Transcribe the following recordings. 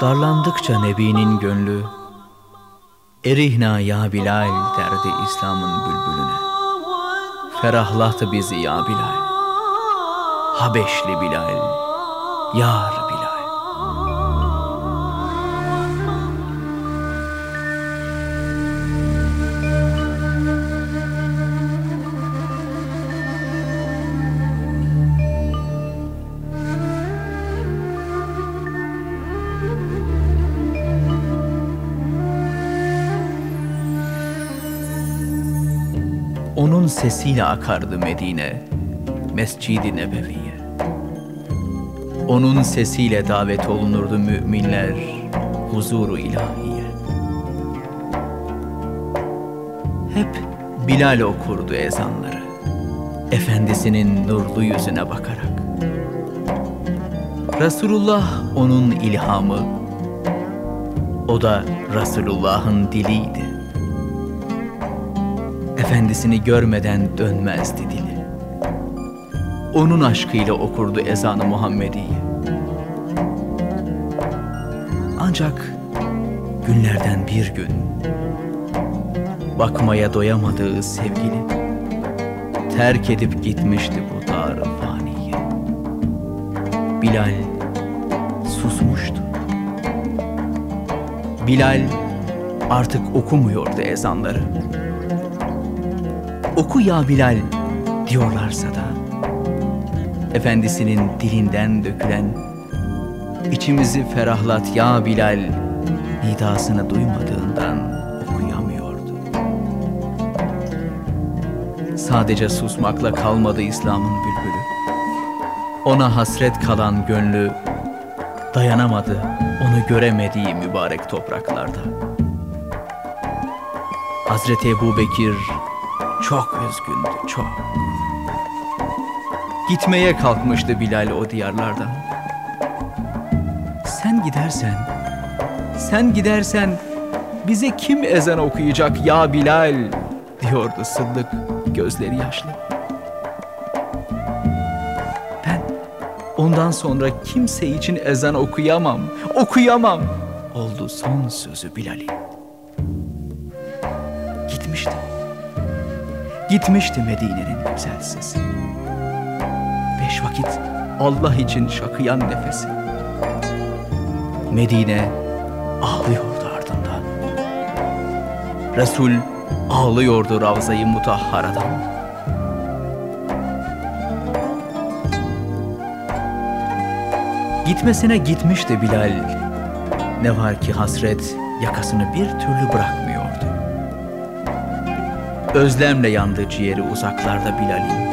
Darlandıkça Nebi'nin gönlü, Erihna ya Bilal derdi İslam'ın bülbülüne. Ferahlattı bizi ya Bilal, Habeşli Bilal, Ya Rabbi. Onun sesiyle akardı Medine, Mescid-i Nebevi'ye. Onun sesiyle davet olunurdu müminler, huzuru ilahiye. Hep Bilal okurdu ezanları, efendisinin nurlu yüzüne bakarak. Resulullah onun ilhamı, o da Resulullah'ın diliydi efendisini görmeden dönmezdi dili. Onun aşkıyla okurdu ezanı Muhammedi'yi. Ancak günlerden bir gün bakmaya doyamadığı sevgili terk edip gitmişti bu dar faniyi. Bilal susmuştu. Bilal artık okumuyordu ezanları oku ya Bilal diyorlarsa da efendisinin dilinden dökülen içimizi ferahlat ya Bilal nidasını duymadığından okuyamıyordu. Sadece susmakla kalmadı İslam'ın bülbülü. Ona hasret kalan gönlü dayanamadı onu göremediği mübarek topraklarda. Hazreti Ebu Bekir çok üzgündü, çok. Gitmeye kalkmıştı Bilal o diyarlardan. Sen gidersen, sen gidersen bize kim ezan okuyacak ya Bilal diyordu Sıddık gözleri yaşlı. Ben ondan sonra kimse için ezan okuyamam, okuyamam oldu son sözü Bilal'in. Gitmişti Medine'nin güzel sesi. Beş vakit Allah için şakıyan nefesi. Medine ağlıyordu ardından. Resul ağlıyordu Ravza-i Mutahhara'dan. Gitmesine gitmişti Bilal. Ne var ki hasret yakasını bir türlü bırakmıyordu. Özlemle yandı ciğeri uzaklarda Bilal'in.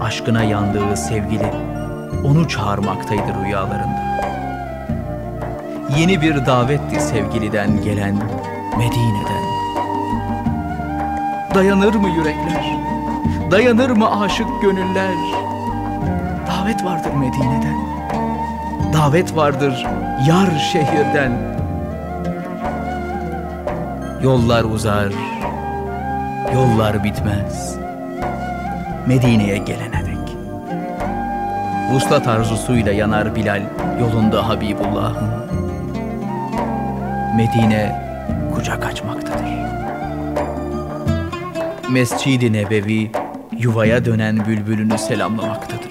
Aşkına yandığı sevgili onu çağırmaktaydı rüyalarında. Yeni bir davetti sevgiliden gelen Medine'den. Dayanır mı yürekler? Dayanır mı aşık gönüller? Davet vardır Medine'den. Davet vardır yar şehirden. Yollar uzar, yollar bitmez. Medine'ye gelene dek. Vuslat arzusuyla yanar Bilal yolunda Habibullah'ın. Medine kucak açmaktadır. Mescid-i Nebevi yuvaya dönen bülbülünü selamlamaktadır.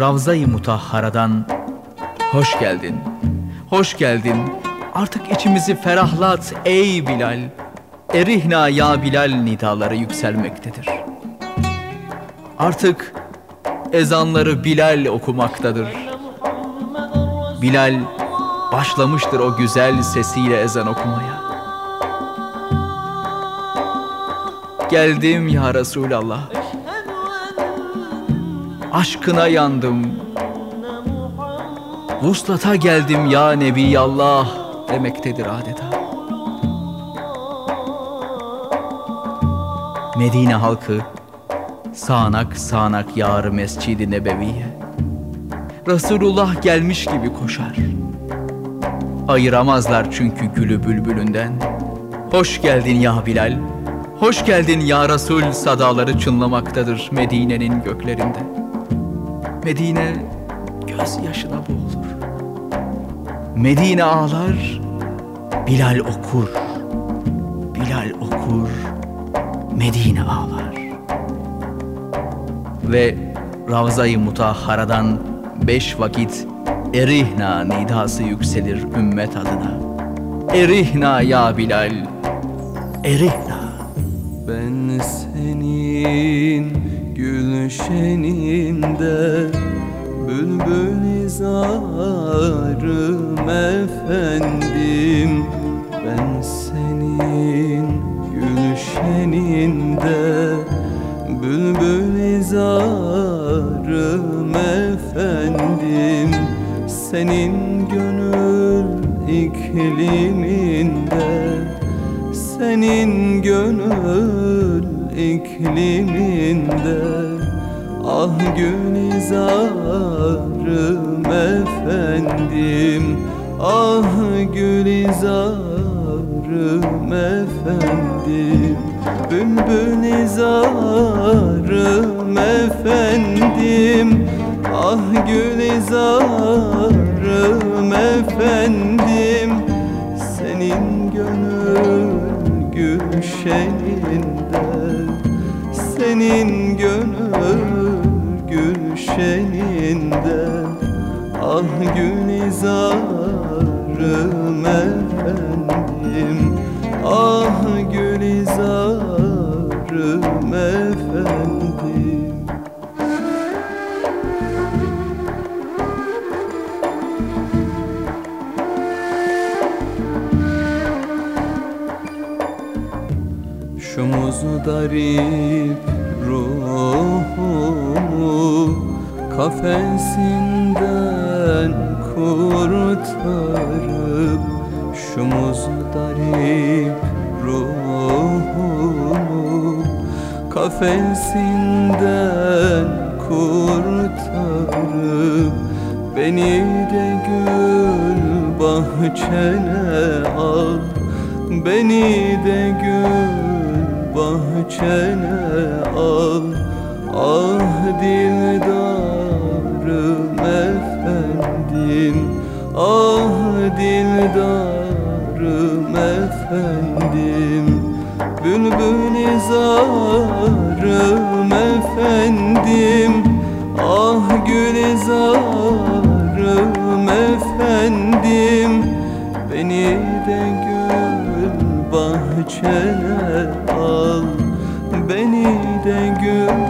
Ravza-i Mutahhara'dan hoş geldin, hoş geldin. Artık içimizi ferahlat ey Bilal. Erihna ya Bilal nidaları yükselmektedir. Artık ezanları Bilal okumaktadır. Bilal başlamıştır o güzel sesiyle ezan okumaya. Geldim ya Resulallah. Aşkına yandım. Vuslata geldim ya Nebi Allah demektedir adeta. Medine halkı sağanak sağanak yar Mescid-i Nebeviye. Resulullah gelmiş gibi koşar. Ayıramazlar çünkü gülü bülbülünden. Hoş geldin ya Bilal, hoş geldin ya Resul sadaları çınlamaktadır Medine'nin göklerinde. Medine gözyaşına boğulur. Medine ağlar, Bilal okur. Bilal okur, Medine ağlar. Ve Ravza-i Mutahhara'dan beş vakit Erihna nidası yükselir ümmet adına. Erihna ya Bilal, Erihna. Ben senin gülşeninde Bülbül izarım efendim. Ben senin gülşeninde Bülbül izarım efendim. Senin gönül ikliminde senin gönül ikliminde Ah gülizarım efendim Ah gülizarım efendim. Bülbül izarım efendim Ah gülizarım efendim. Senin gönül gülşeninde Senin gönül gülşeninde Ah gülizarım efendim Ah gülizarım efendim Şu muzdarip ruhumu Kafesinden kurtarıp Şu muzdarip ruhumu. Kafesinden kurtarıp Beni de gül bahçene al. Beni de gül bahçene al Ah dildarım efendim Ah dildarım efendim Bülbül izarım efendim Ah gül izarım efendim Beni de gül bahçene al Beni de gül